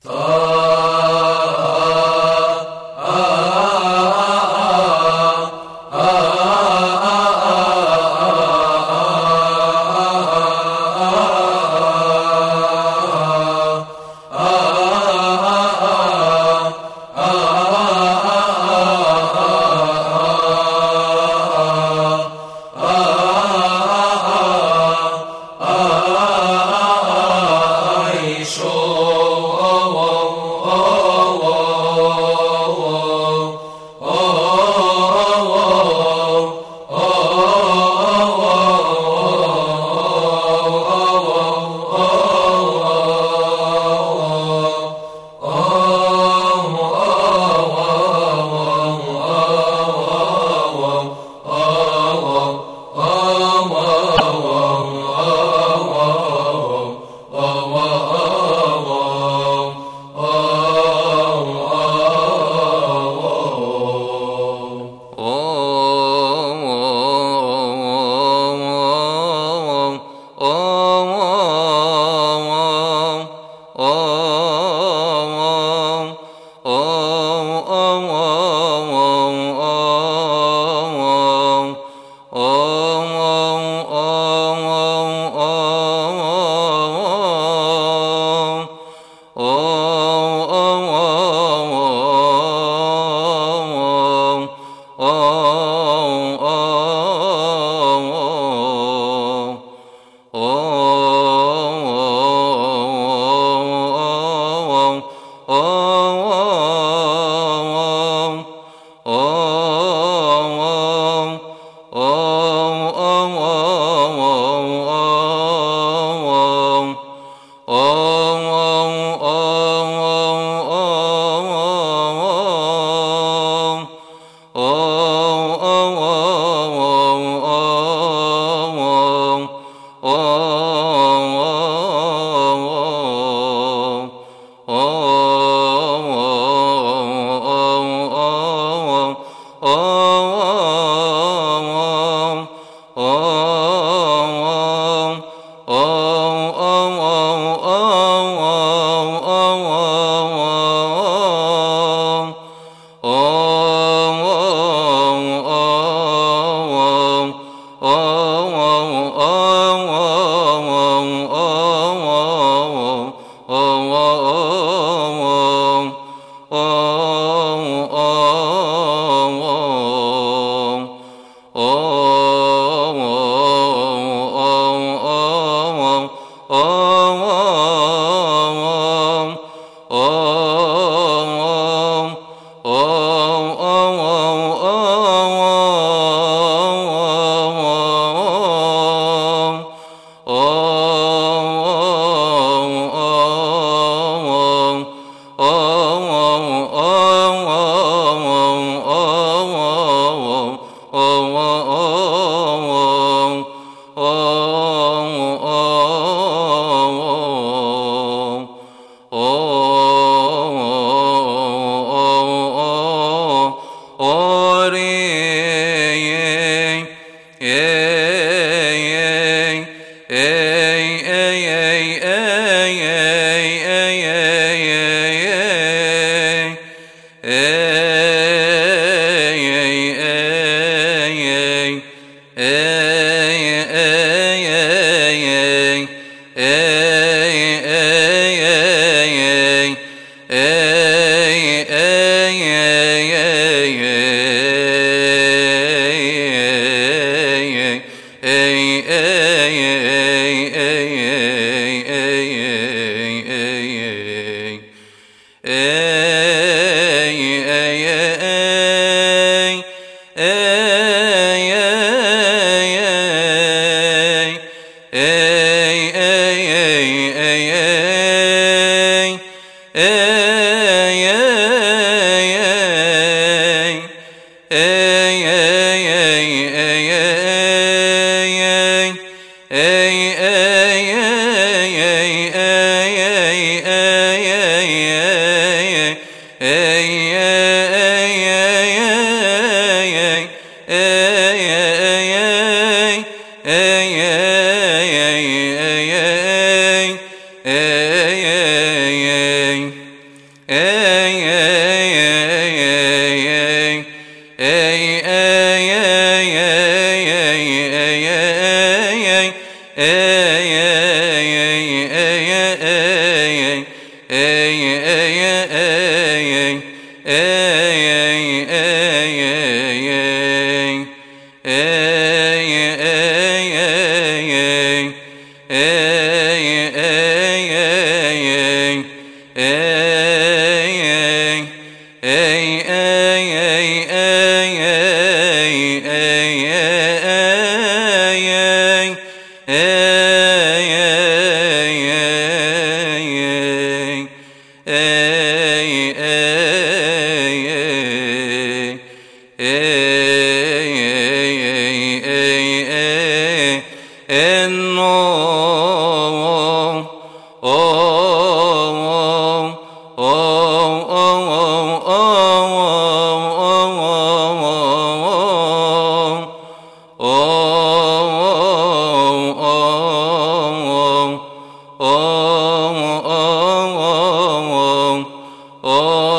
Ta Oh. 哦。oh ore yeah, yeah, yeah. Hey. Hey oh, oh